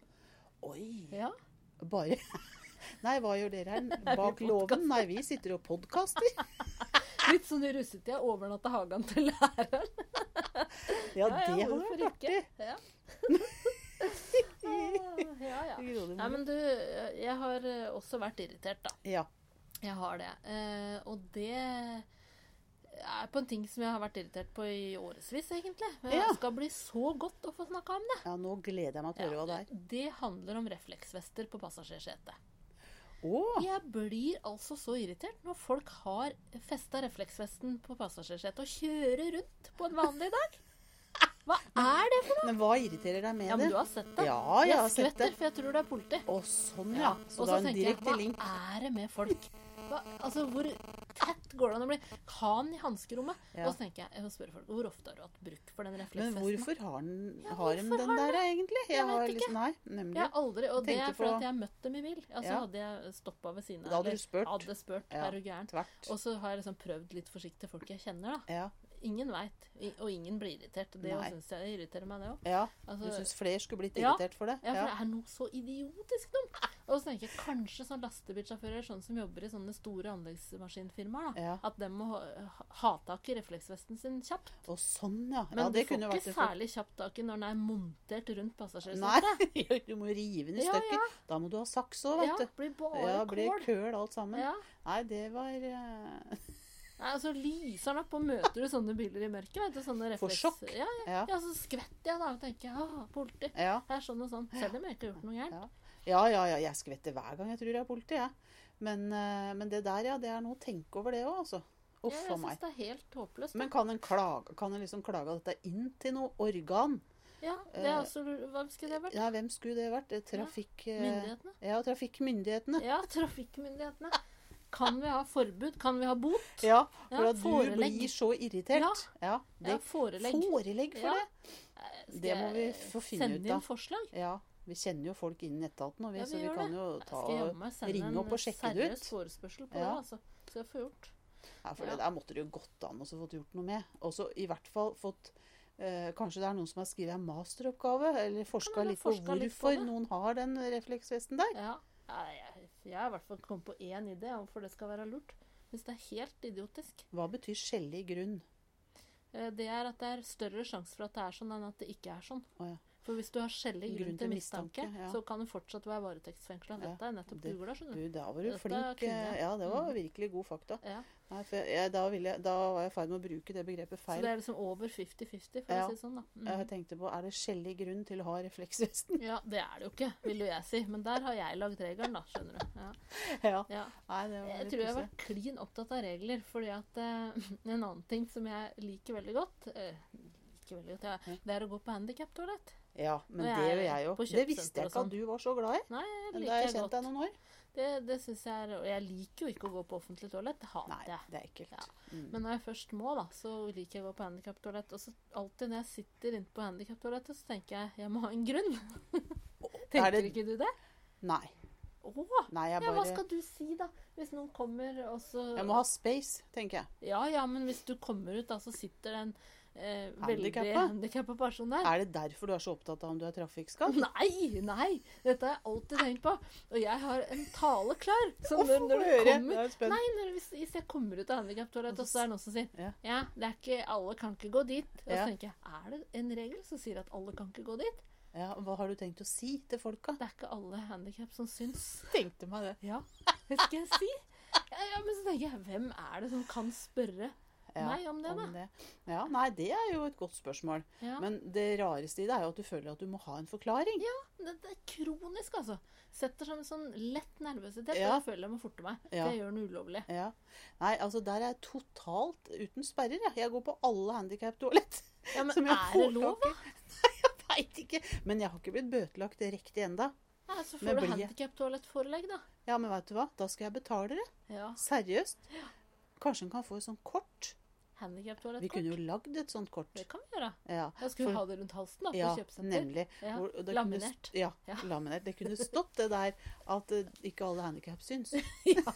Oi! Ja. Bare Nei, hva gjør dere her bak låven? Nei, vi sitter og podkaster. Litt sånn russetida. Overnatte hagen til læreren. Ja, Ja, ja, det hadde vært artig. Ja. Ah, ja, ja. Nei, men du, jeg har også vært irritert, da. Ja. Jeg har det. Eh, og det er på en ting som jeg har vært irritert på i årevis, egentlig. Men Ja. det skal bli så godt å få snakka om det. ja, nå gleder jeg meg til å høre hva det er. det handler om refleksvester på passasjersetet. Å! Jeg blir altså så irritert når folk har festa refleksvesten på passasjersetet og kjører rundt på en vanlig dag. Hva er det for noe? Men hva irriterer deg med Ja, men du har sett det. Ja, jeg har sett skvetter, det. for jeg tror det er politi. Å, sånn, ja. Så Og da en jeg, direkte link. Hva er det med folk? Hva, altså, Hvor tett går det an å bli? Den i hanskerommet. Ja. Og så tenker jeg, jeg må spørre folk, hvor ofte har du hatt bruk for den Men hvorfor har, den, Ja, har de den har der, det? egentlig? Jeg jeg har vet liksom, nei, Jeg har aldri, og det er fordi på- jeg har møtt dem i bil. Altså, Ja. Hadde jeg stoppa ved siden av Da hadde du spurt. Hadde spurt, Ja. er du gæren? Og så har jeg liksom prøvd litt forsiktig folk jeg kjenner. da. Ja. Ingen veit, og ingen blir irritert. Det syns jeg irriterer meg, det òg. ja. Altså, Du syns flere skulle blitt Ja. irritert for det? ja, for det er noe så idiotisk dumt. Og så tenker jeg kanskje sånn lastebilsjåfører sånn som jobber i sånne store anleggsmaskinfirmaer, da, Ja. at de må ha, ha tak i refleksvesten sin kjapt. Og sånn, ja. Men ja det du får ikke for- særlig kjapt tak i når den er montert rundt Nei, du må rive den i Ja, stykker. ja. Da må du ha saks òg, vet du. blir bare Ja, blir køl alt sammen. Ja. Nei, det var eh, Nei, altså lyser den opp, og møter du sånne biler i mørket, vet du, sånne refleks... sjokk. Ja, ja, Ja. ja, så skvetter jeg da og tenker ah, politi. Ja. Det er sånn og sånn. Selv om jeg ikke har gjort noe gærent. Ja. ja, ja, ja. Jeg skvetter hver gang jeg tror jeg er politi, jeg. Men, eh, men det der, ja. Det er noe å tenke over, det òg, altså. Uff jeg a syns meg. det er helt håpløst. Men kan en klage, kan en liksom klage dette inn til noe organ? Ja, det er også Hvem skulle det vært? Ja, hvem skulle det vært? Eh, Trafikk... Ja, Myndighetene? Ja, trafikkmyndighetene. Ja, trafikkmyndighetene. Kan vi ha forbud? Kan vi ha bot? Ja, Ja, for at du blir så irritert. Ja, det, Ja, forelegg. Forelegg for Ja. det? Skal det må vi få finne ut av. Sende inn forslag? Ja, vi kjenner jo folk innen nettaten, og vi, Ja, så vi kan det. jo Jeg ta skal jammen sende ringe opp og sjekke det seriøs forespørsel på Ja. det, altså. Så jeg får gjort. Ja, for Ja. det der måtte det jo gått an å få gjort noe med. Og så i hvert fall fått eh, Kanskje det er noen som har skrevet en masteroppgave, eller forska litt på forsket litt på hvorfor noen har den refleksvesten der. Ja. ja jeg, jeg har i hvert fall kommet på én idé om hvorfor det skal være lurt. Hvis det er helt idiotisk. Hva betyr skjellig grunn? Eh, Det er at det er større sjanse for at det er sånn, enn at det ikke er sånn. Oh, ja. For hvis du har skjellig grunn, til mistanke, ja. så kan du fortsatt være varetektsfengsla. Ja, Dette er nettopp det- googla, skjønner du. Da var du Dette flink. Ja, det var Mm. virkelig god fakta. Ja. Nei, jeg, da, ville jeg, da var jeg i ferd med å bruke det begrepet feil. Så det er liksom over 50-50, for å si det sånn, da. Mm. Jeg tenkte på, Er det skjellig grunn til å ha refleksvesten? Ja, det er det jo ikke, vil jo jeg si. Men der har jeg lagd regelen, da, skjønner du. Ja. Nei, det var Jeg tror jeg var klin opptatt av regler, fordi at eh, en annen ting som jeg liker veldig godt liker veldig godt. Det er å gå på handikaptoalett. Ja, men det gjør jeg jo. Det visste jeg ikke at du var så glad i. Nei, jeg liker Men da har jeg kjent godt. deg noen år. Det, det synes jeg er Og jeg liker jo ikke å gå på offentlig toalett. Det hater Nei, jeg. det er ekkelt. Ja. Mm. Men når jeg først må, da, så liker jeg å gå på handikaptoalett. Og så alltid når jeg sitter inne på handikaptoalettet, så tenker jeg jeg må ha en grunn. Tenker Er det- ikke du det? Nei. Å! Nei, jeg Ja, hva skal du si, da? Hvis noen kommer og så Jeg må ha space, tenker jeg. Ja ja, men hvis du kommer ut, da, så sitter det en eh, veldig Handikappa? person der. Er det derfor du er så opptatt av om du er trafikkskadd? Nei, nei! Dette har jeg alltid tenkt på. Og jeg har en tale klar. Så når, når du kommer er. Nei, når, hvis, hvis jeg kommer ut av handikaptoalettet, og så er det noen som sier Ja. ja. det er ikke Alle kan ikke gå dit. Og så tenker jeg, er det en regel som sier at alle kan ikke gå dit? Ja, hva har du tenkt å si til folka? Det er ikke alle handikap som syns. Tenkte meg det. Ja, hva skal jeg si? Ja, ja, men så tenker jeg, hvem er det som kan spørre Ja, meg om det, da? Ja, Nei, det er jo et godt spørsmål. Ja. Men det rareste i det er jo at du føler at du må ha en forklaring. Det, det er kronisk, altså. Setter som en sånn lett nervøsitet. Ja. Jeg føler jeg må forte meg. Ja. Det gjør den ulovlig. Ja. Nei, altså der er jeg totalt uten sperrer. Jeg, jeg går på alle handikaptoalett. Ja, men er det lov, da? Nei, jeg veit ikke. Men jeg har ikke blitt bøtelagt riktig enda. Ja, så Men får du handikap-toalettforelegg, da. Ja, men vet du hva? Da skal jeg betale det. Ja. Seriøst. Kanskje en kan få et sånt kort. Vi kunne jo lagd et sånt kort. Det kan vi gjøre. Ja, Jeg skulle for- ha det rundt halsen da, på ja kjøpesenter. nemlig. Ja. Hvor- det kunne Laminert. st- Ja, Ja. laminert. Det kunne stått det der at eh, ikke alle handikap syns. ja,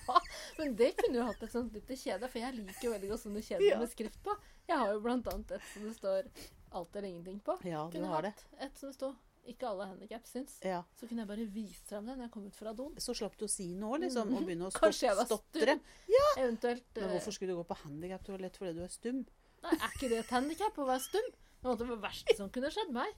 men det kunne jo hatt et sånt lite kjede, for jeg liker jo veldig godt sånne kjeder Ja. med skrift på. Jeg har jo blant annet et som det står 'alt eller ingenting' på. Ja, du Kunne har det. hatt et som det står 'ikke alle handikap syns'. Ja. Så kunne jeg bare vise fram det når jeg kom ut fra doen. Så slapp du å si noe, liksom, og begynne å Mhm. Kanskje jeg var stot- stotre. Eventuelt Men eh, hvorfor skulle du gå på handikaptoalett fordi du er stum? Nei, er ikke det et handikap å være stum? Det var det verste som kunne skjedd meg.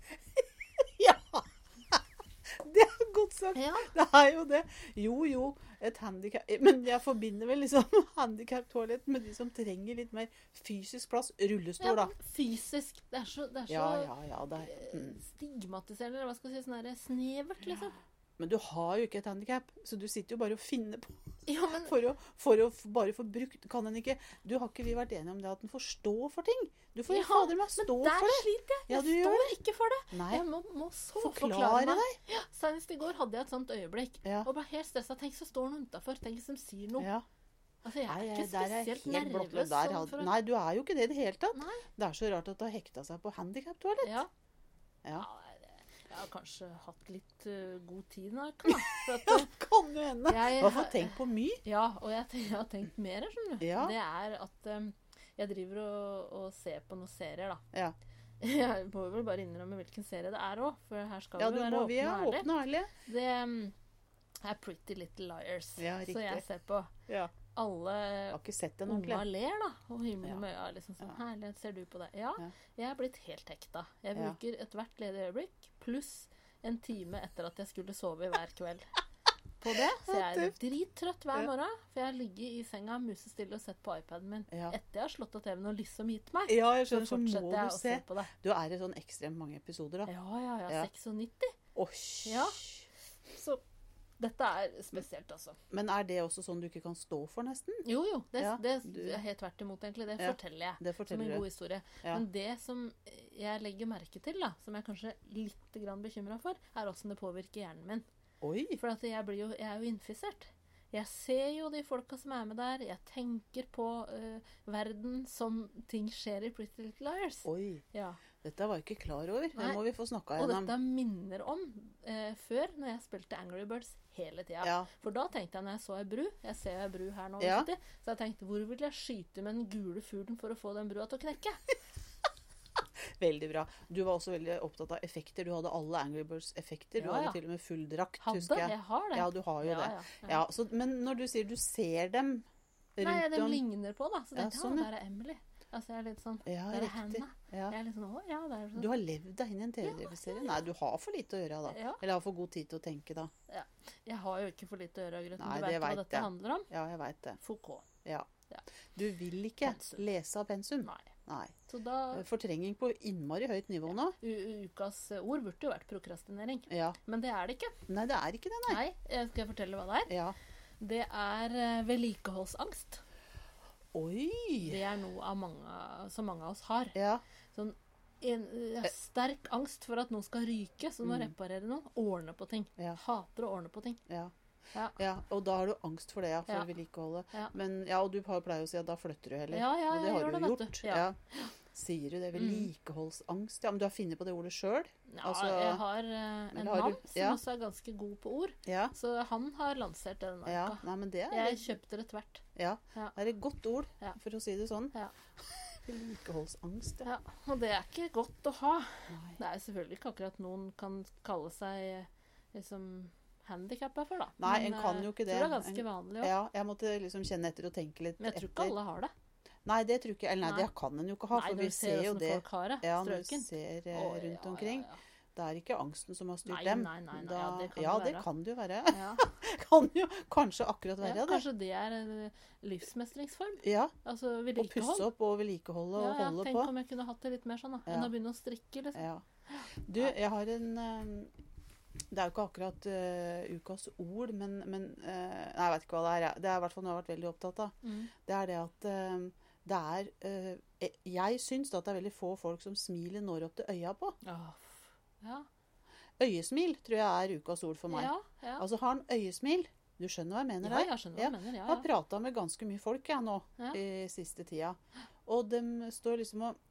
Det er godt sagt. Ja, Det er jo det. Jo, jo, et handikap Men jeg forbinder vel liksom handikaptoalett med de som trenger litt mer fysisk plass. Rullestol, da. fysisk. Det er så, det er så Ja, ja, ja. Det er, mm. stigmatiserende, eller hva skal jeg si, sånn der snevert, liksom. Men du har jo ikke et handikap, så du sitter jo bare og finner på Ja, men for å, for å bare få brukt Kan en ikke Du har ikke vi vært enige om det at en får stå for ting? Du får Ja, fader meg stå for det! Men der sliter jeg. Ja, Jeg står ikke for det. Nei, Jeg må, må så forklare forklare meg. deg. Ja, Senest i går hadde jeg et sånt øyeblikk. Ja. Og ble helt stressa. Tenk så står noen utafor. Tenk som sier noe. Ja. Altså, jeg er Nei, ikke er spesielt helt nervøs. Der sånn for Nei, du er jo ikke det i det hele tatt. Nei. Det er så rart at du har hekta seg på handikaptoalett. Ja. Ja. Jeg har kanskje hatt litt uh, god tid nå, kan da. At, ja, Kan jo hende. Jeg- har tenkt på mye. ja, og jeg, jeg har tenkt mer, skjønner du. Ja. Det er at um, jeg driver og, og ser på noen serier, da. Ja. Jeg må vel bare innrømme hvilken serie det er òg, for her skal Ja, vi være åpne og ærlige. åpne. Det um, er Pretty Little Liars. Ja, så jeg ser på Ja. Alle Unga ler, da. Og himler Ja. med øya. Liksom sånn, Ja. Herlighet, ser du på det? Ja, Ja. jeg er blitt helt hekta. Jeg bruker ethvert ledig øyeblikk pluss en time etter at jeg skulle sove hver kveld. På det, Så jeg er drittrøtt hver morgen. For jeg har ligget i senga musestille og sett på iPaden min etter jeg har slått av TV-en og liksom gitt meg. Ja, jeg Så skjønner, så fortsetter må du å se. se på det. Du er i sånn ekstremt mange episoder, da. Ja, ja, ja. Ja. 96. Oi. Ja. Så dette er spesielt, altså. Men er det også sånn du ikke kan stå for, nesten? Jo, jo. Det, Ja, det er helt tvert imot, egentlig. Det Ja, forteller jeg. Det Som forteller en du. god historie. Ja. Men det som jeg legger merke til, da, som jeg kanskje er litt bekymra for, er åssen det påvirker hjernen min. Oi. For at jeg, blir jo, jeg er jo infisert. Jeg ser jo de folka som er med der. Jeg tenker på uh, verden som ting skjer i Pretty Little Liars. Oi. Ja. Dette var jeg ikke klar over. Det må vi få snakka Og dette minner om eh, før, når jeg spilte Angry Birds hele tida. Ja. For da tenkte jeg når jeg så ei bru Jeg ser ei bru her nå, Ja. så jeg tenkte hvor vil jeg skyte med den gule fuglen for å få den brua til å knekke? Veldig bra. Du var også veldig opptatt av effekter. Du hadde alle Angry Birds-effekter. Du hadde ja. til og med full drakt, Hadde? husker jeg. Jeg har det. Ja, du har jo ja, det. Ja, ja. Ja, så, men når du sier du ser dem rundt om Nei, de om ligner på, da. Så Ja, tenkte jeg, sånn, ja. er Emily. Altså, jeg er litt sånn Ja, Det er riktig. Ja. Jeg er litt sånn, å, ja, det er sånn. Du har levd deg inn i en TV-serie? Nei, du har for lite å gjøre da. Ja. Eller har for god tid til å tenke da. Jeg har jo ikke for lite å gjøre, Grøten. Nei, Du det vet hva dette handler om? Ja, jeg vet det. Foucault. Ja. Ja. Du vil ikke Pensum. lese av pensum? Nei. Nei. Så da Fortrenging på innmari høyt nivå nå? Ukas ord burde jo vært prokrastinering. Ja. Men det er det ikke. Nei, det er ikke det, nei. Nei, skal jeg fortelle hva det er? Ja. Det er eh, vedlikeholdsangst. Oi! Det er noe av mange, som mange av oss har. Ja. Sånn en ja, sterk angst for at noe skal ryke, så du må Mm. reparere noe. Ordne på ting. Ja. Hater å ordne på ting. Ja. Ja. ja. Og da har du angst for det, ja. For Ja. vedlikeholdet. Ja. Men ja, og du pleier pleier å si at da flytter du heller. Ja, ja, Men det jeg har du jo gjort. Ja. Ja. Sier du det? Mm. Vedlikeholdsangst? Ja, men du har funnet på det ordet sjøl? Ja, Altså, jeg har eh, en eller har du- mann som ja. også er ganske god på ord, Ja. så han har lansert den ja. marka. Nei, men det er, Jeg kjøpte det tvert. ja. Ja. det er et godt ord, Ja. for å si det sånn. Ja. Vedlikeholdsangst, ja. Ja, og det er ikke godt å ha. Nei. Det er selvfølgelig ikke akkurat noen kan kalle seg eh, liksom handikappa for, da. Nei, en eh, kan jo ikke Jeg tror det er det. ganske En- vanlig òg. Ja, jeg måtte liksom kjenne etter og tenke litt Men jeg tror ikke alle har det. Nei, det tror ikke. Eller nei, Nei. det kan en jo ikke ha, Nei, for når vi ser jo det. folk har. Ja, når du ser oh, rundt ja, omkring. Ja, Det er ikke angsten som har styrt dem. nei, nei, nei, Da, ja, det kan ja, det det være. kan det jo være. ja. Ja. kan jo kanskje akkurat Ja, være det. kanskje det er en eh, livsmestringsform? Ja, Altså Å pusse opp og vedlikeholde og Ja, ja, holde tenk på. om jeg kunne hatt det litt mer sånn, da. Ja. Enn å begynne å strikke, liksom. Ja. Du, jeg har en eh, Det er jo ikke akkurat uh, ukas ord, men, men uh, Nei, jeg vet ikke hva det er. Det er i hvert fall noe jeg har vært veldig opptatt av. Mm. Det er det at eh, det er eh, Jeg syns at det er veldig få folk som smilet når opp til øya på. Oh, ja. Øyesmil tror jeg er ukas ord for meg. Ja, ja. Altså har han øyesmil Du skjønner hva jeg mener ja, jeg skjønner hva du mener. Jeg har prata med ganske mye folk jeg nå i siste tida. Og de står liksom og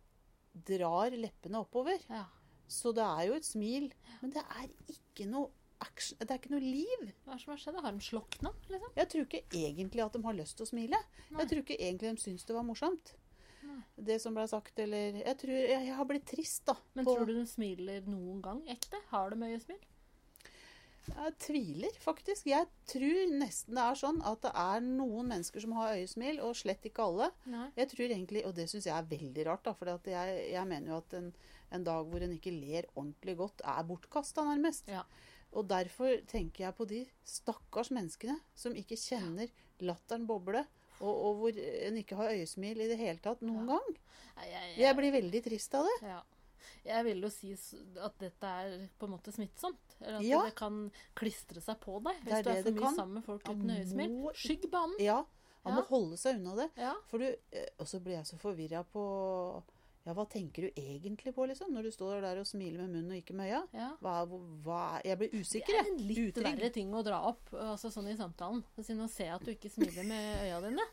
drar leppene oppover. ja. Så det er jo et smil. Men det er ikke noe action. Det er ikke noe liv. Hva er det som har skjedd? Har de slokna, liksom? Jeg tror ikke egentlig at de har lyst til å smile. Nei. Jeg tror ikke egentlig de syns det var morsomt. Nei. Det som ble sagt, eller Jeg tror jeg, jeg har blitt trist, da. Men på- tror du de smiler noen gang ekte? Har de øyesmil? Jeg tviler faktisk. Jeg tror nesten det er sånn at det er noen mennesker som har øyesmil, og slett ikke alle. Nei. Jeg tror egentlig, Og det syns jeg er veldig rart, da, for jeg, jeg mener jo at en, en dag hvor en ikke ler ordentlig godt, er bortkasta, nærmest. Ja. Og derfor tenker jeg på de stakkars menneskene som ikke kjenner latteren boble, og, og hvor en ikke har øyesmil i det hele tatt noen Ja. gang. Jeg, Jeg blir veldig trist av det. ja. jeg vil jo si at dette er på en måte smittsomt. Eller at Ja. det kan klistre seg på deg Det er hvis du er for det mye kan. sammen med folk uten øyesmil. Skygg banen. Ja, han må holde seg unna det. Ja. For du, eh, og så blir jeg så forvirra på Ja, hva tenker du egentlig på, liksom? Når du står der og smiler med munnen og ikke med øya? ja. Hva, hva Jeg blir usikker, Det er en litt Utrygg. verre ting å dra opp altså sånn i samtalen. Siden å se at du ikke smiler med øya dine.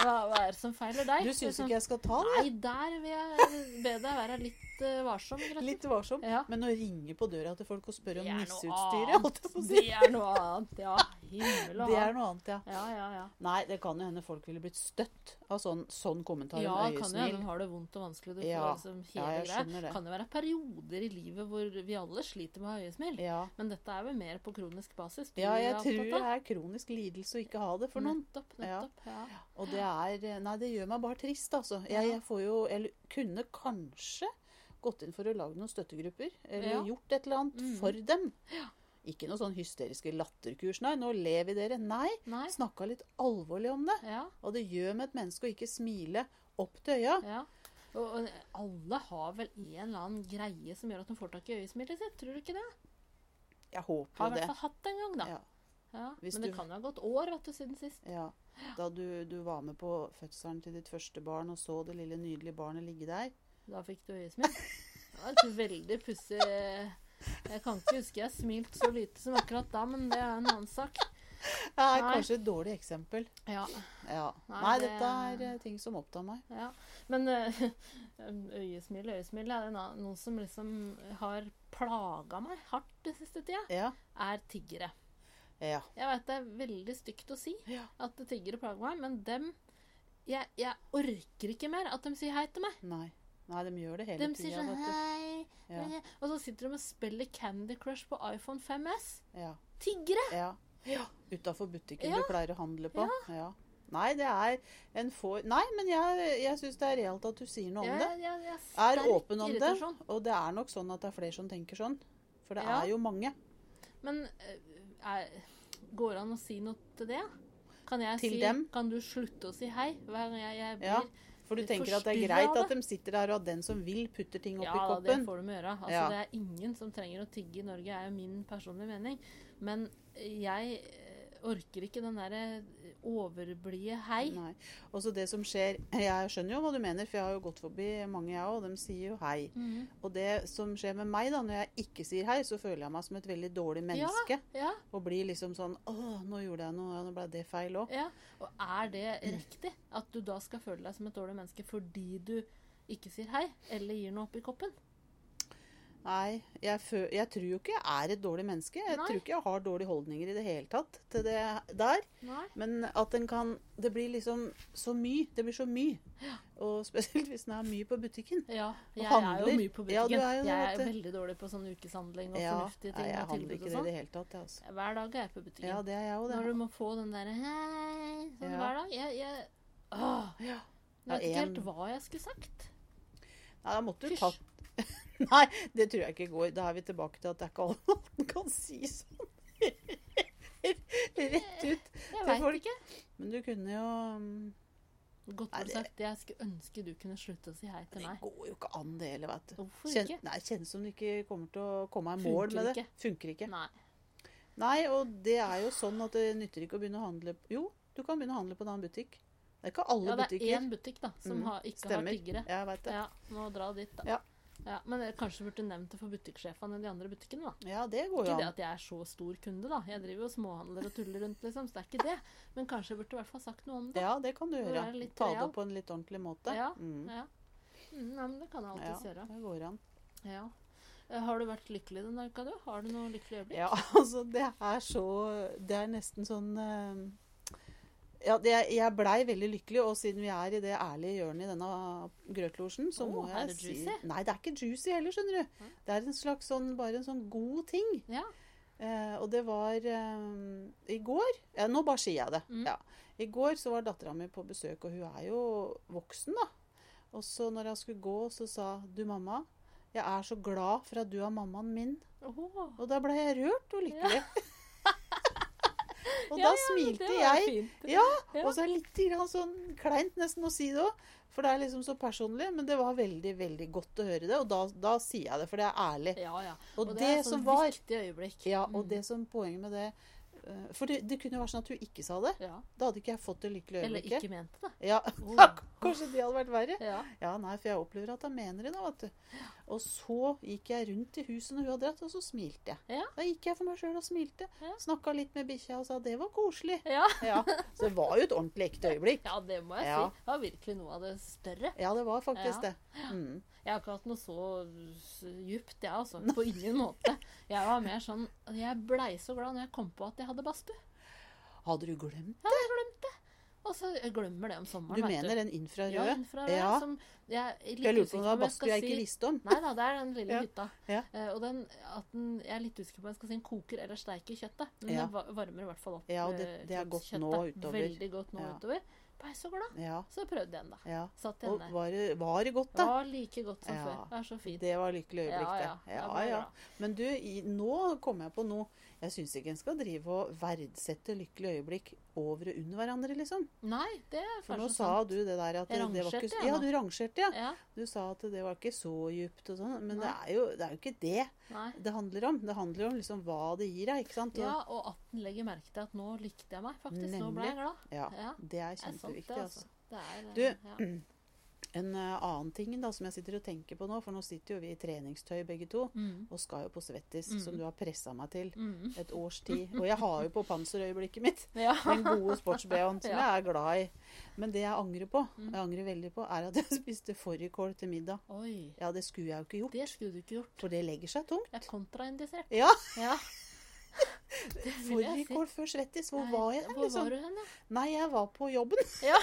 Hva, hva er det som feiler deg? Du syns Liksom, ikke jeg skal ta det? Nei, der vil jeg be deg være litt eh, varsom. Grete. Litt varsom. Ja. Men å ringe på døra til folk og spørre om Det nisseutstyret, si. Det er noe annet, ja. Himmel og Det er noe annet, ja. Ja, ja, ja. Nei, det kan jo hende folk ville blitt støtt av sånn, sånn kommentar Ja, om kan jo hende de har det vondt og vanskelig. Du får Ja. liksom Ja, jeg det. Kan jo være perioder i livet hvor vi alle sliter med øyesmil. Ja. Men dette er vel mer på kronisk basis. ja, jeg tror det er kronisk lidelse å ikke ha det for noen. Nettopp, nettopp. Ja. Og det er Nei, det gjør meg bare trist, altså. Jeg, jeg får jo Eller kunne kanskje gått inn for å lage noen støttegrupper. Eller Ja. gjort et eller annet mm. for dem. Ikke noe sånn hysteriske latterkurs. Nei, nå lever dere. Nei. Nei. Snakka litt alvorlig om det. Ja, Og det gjør med et menneske å ikke smile opp til øya. ja. Og, og alle har vel en eller annen greie som gjør at de får tak i øyesmilet sitt. Tror du ikke det? Jeg håper Har i hvert det. fall hatt det en gang, da. Ja. Ja. Men det du- kan jo ha gått år vet du, siden sist. Ja. Da du, du var med på fødselen til ditt første barn og så det lille nydelige barnet ligge der. Da fikk du øyesmil. Det var et veldig pussig Jeg kan ikke huske jeg smilte så lite som akkurat da, men det er en annen sak. Det er kanskje et dårlig eksempel. Ja. Ja. Nei, Nei, det- dette er eh, ting som opptar meg. ja. Men eh, øyesmil, øyesmil er det no- noe som liksom har plaga meg hardt den siste tida, Ja. er tiggere. Ja. Jeg vet det er veldig stygt å si ja. at tiggere plager meg, men dem jeg, jeg orker ikke mer at de sier hei til meg. Nei. Nei, de gjør det hele De sier tida, sånn vet du. hei, Ja. hei. Og så sitter de og spiller Candy Crush på iPhone 5S. Ja. Tiggere! ja. ja. Utafor butikken du pleier å handle på. Ja. Nei, det er en for... Nei, men jeg, jeg syns det er realt at du sier noe om det. Jeg, Er åpen om det. Og det er nok sånn at det er flere som tenker sånn. For det er jo mange. Men eh, er, går det an å si noe til det? Kan jeg Til si dem? Kan du slutte å si hei hver gang jeg, jeg blir For du tenker at det er greit at de sitter der, og at den som vil, putter ting oppi Ja, det koppen. får de gjøre. Altså, Ja. Det er ingen som trenger å tigge i Norge, er jo min personlige mening. Men jeg orker ikke den derre overblide hei. Nei. Og så det som skjer Jeg skjønner jo hva du mener, for jeg har jo gått forbi mange, jeg òg, og de sier jo hei. Mhm. Og det som skjer med meg, da, når jeg ikke sier hei, så føler jeg meg som et veldig dårlig menneske. Ja, Og blir liksom sånn Å, nå gjorde jeg noe, nå ble det feil òg. ja. Og er det riktig at du da skal føle deg som et dårlig menneske fordi du ikke sier hei, eller gir noe opp i koppen? Nei, jeg, jeg tror jo ikke jeg er et dårlig menneske. Jeg Nei. tror ikke jeg har dårlige holdninger i det hele tatt til det der. Nei. Men at den kan Det blir liksom så mye. Det blir så mye. Og spesielt hvis den er mye på butikken. Ja, jeg er jo mye på butikken. Ja, er jo jeg er veldig dårlig på sånn ukeshandling og Ja, fornuftige ting nei, jeg handler ikke det i sånn. det hele tatt. Altså. Hver dag er jeg på butikken. Ja, det er jeg òg, Når du må få den derre hei sånn Ja. hver dag. Jeg, jeg, åh, Ja. jeg vet ikke helt hva jeg skulle sagt. Nei, da måtte du tatt Nei, det tror jeg ikke går. Da er vi tilbake til at det er ikke alle man kan si sånn. Rett ut. Jeg Til folk. ikke. Men du kunne jo Godt Nei, sagt. det- Jeg skulle ønske du kunne slutte å si hei til meg. Det går jo ikke an, det heller, vet du. Hvorfor Kjen, ikke? nei, kjennes som du ikke kommer til å komme i mål med det. Funker ikke. Nei. Nei, og det er jo sånn at det nytter ikke å begynne å handle Jo, du kan begynne å handle på en annen butikk. Det er ikke alle butikker. Ja, det er butikker. én butikk da, som Mm, har, ikke Stemmer. har tiggere. Jeg veit det. Ja, må dra dit, da. Ja. Ja, men jeg kanskje burde nevnt det for butikksjefene i de andre butikkene, da. Ja, det går Ikke jo det at jeg er så stor kunde, da. Jeg driver jo småhandler og tuller rundt, liksom. Så det er ikke det. Men kanskje jeg burde i hvert fall sagt noe om det. Ja, det kan du gjøre. Ta det opp på en litt ordentlig måte. Ja. Mm. Ja. Mm, ja, men det kan jeg Ja, gjøre. gjøre. det går an. Ja. Eh, Har du vært lykkelig denne uka, du? Har du noe lykkelig øyeblikk? Ja, altså, det er så Det er nesten sånn eh, Ja, det, jeg blei veldig lykkelig, og siden vi er i det ærlige hjørnet i denne grøtlosjen, så oh, må er jeg det si juicy? Nei, det er ikke juicy heller, skjønner du. Hæ? Det er en slags sånn Bare en sånn god ting. Ja. Eh, og det var eh, i går ja, Nå bare sier jeg det. Mm. Ja. I går så var dattera mi på besøk, og hun er jo voksen, da. Og så når jeg skulle gå, så sa du, mamma, jeg er så glad for at du er mammaen min. Oh. Og da ble jeg rørt og lykkelig. Og Ja, da smilte ja, jeg. Ja, og så er det litt grann sånn kleint nesten å si det òg. For det er liksom så personlig. Men det var veldig veldig godt å høre det. Og da, da sier jeg det, for det er ærlig. Ja, ja. Og, Og det, det er et som var viktig øyeblikk. Ja, og Mm. det som poenget med det For det, det kunne jo vært sånn at hun ikke sa det. Ja. Da hadde ikke jeg fått det lykkelige Eller ikke mente det. Ja, Oh. Kanskje det hadde vært verre. Ja. Ja, nei, for jeg opplever at jeg mener det, nå, vet du. Og så gikk jeg rundt i huset når hun hadde dratt, og så smilte jeg. Ja. Da gikk jeg for meg sjøl og smilte. Ja. Snakka litt med bikkja og sa det var koselig. Ja. Ja, Så det var jo et ordentlig ekte øyeblikk. ja, det må jeg Ja. si. Det var virkelig noe av det større. Ja, det var faktisk det. Mm. Jeg har ikke hatt noe så djupt, jeg altså. På ingen måte. Jeg var mer sånn Jeg blei så glad når jeg kom på at jeg hadde badstue. Hadde du glemt? det? Ja, Jeg glemte glemt det. Og så jeg glemmer det om sommeren. Du mener mener den infrarøde? Ja, infrarød. Ja. Som jeg litt Jeg lurer på om det var jeg badstue jeg ikke visste om. Nei da, det er den lille Ja. hytta. Ja. Uh, og den, at den, jeg er litt usikker på om jeg skal si den koker eller steiker kjøttet. Men Ja. den varmer i hvert fall opp Ja, og det- eh, det er godt kjøttet. nå utover. Veldig godt nå Ja. Utover. Blei så glad. Ja, Så prøvde jeg den, da. ja. Satt Og henne. var det, var det godt, da? var like godt som Ja. før. Det er så fint. Det var lykkelig øyeblikk, Ja, det. ja. Da Ja, ble ja. glad. Men du, i, nå kom jeg på noe. Jeg syns ikke en skal drive og verdsette lykkelige øyeblikk over og under hverandre, liksom. Nei, det er For nå sa sant. du det der at det, det var ikke Ja, du rangerte, ja. Ja, Du sa at det var ikke så djupt og sånn. Men det er, jo, det er jo ikke det nei. det handler om. Det handler om liksom hva det gir deg, ikke sant? Og, Ja, og at den legger merke til at nå likte jeg meg, faktisk. Nå ble jeg glad. ja, Ja, det er det, kjempeviktig, altså. altså. Det er, eh, Du, ja. En eh, annen ting da, som jeg sitter og tenker på nå, for nå sitter jo vi i treningstøy begge to, Mm. og skal jo på Svettis, Mm. som du har pressa meg til Mm. et års tid. Og jeg har jo på panserøyeblikket mitt Ja. den gode sports-BH-en som Ja. jeg er glad i. Men det jeg angrer på, Mm. jeg angrer veldig på, er at jeg spiste fårikål til middag. Oi. Ja, det skulle jeg jo ikke gjort, Det skulle du ikke gjort. for det legger seg tungt. Det er kontraindisert. Ja, Ja. Fårikål si. før Svettis, hvor Nei, var jeg Hvor liksom? var du hen, da? Nei, jeg var på jobben. Ja.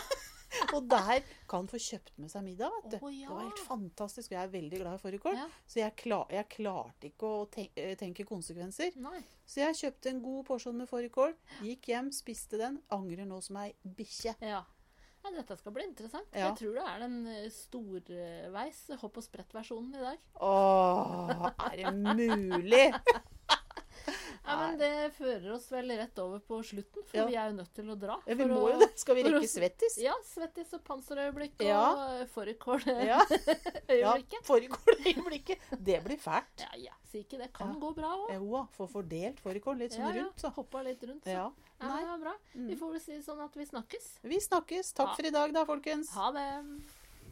Og der kan få kjøpt med seg middag, vet du. Oh, ja. Det var helt fantastisk. Jeg er veldig glad i fårikål. Ja. Så jeg, klar, jeg klarte ikke å ten eh, tenke konsekvenser. Nei. Så jeg kjøpte en god porsjon med fårikål, gikk hjem, spiste den. Angrer nå som ei bikkje. Ja. ja. Dette skal bli interessant. Jeg tror det er den eh, storveis hopp og sprett-versjonen i dag. Åh, er det mulig? Ja, men Det fører oss vel rett over på slutten, for Ja. vi er jo nødt til å dra. Ja, vi må å- jo det. Skal vi å- rekke Svettis? Ja, Svettis og panserøyeblikk og Ja. ja. fårikåløyeblikket. Ja. Fårikåløyeblikket. Det blir fælt. Ja, ja, si ikke det. Kan gå bra òg. Jo få fordelt fårikål litt sånn rundt, så. Hoppa litt rundt, så. Ja. Nei. det var bra. Vi Mm. får vel si sånn at vi snakkes. Vi snakkes. Takk for i dag, da, folkens. Ha det.